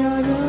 kan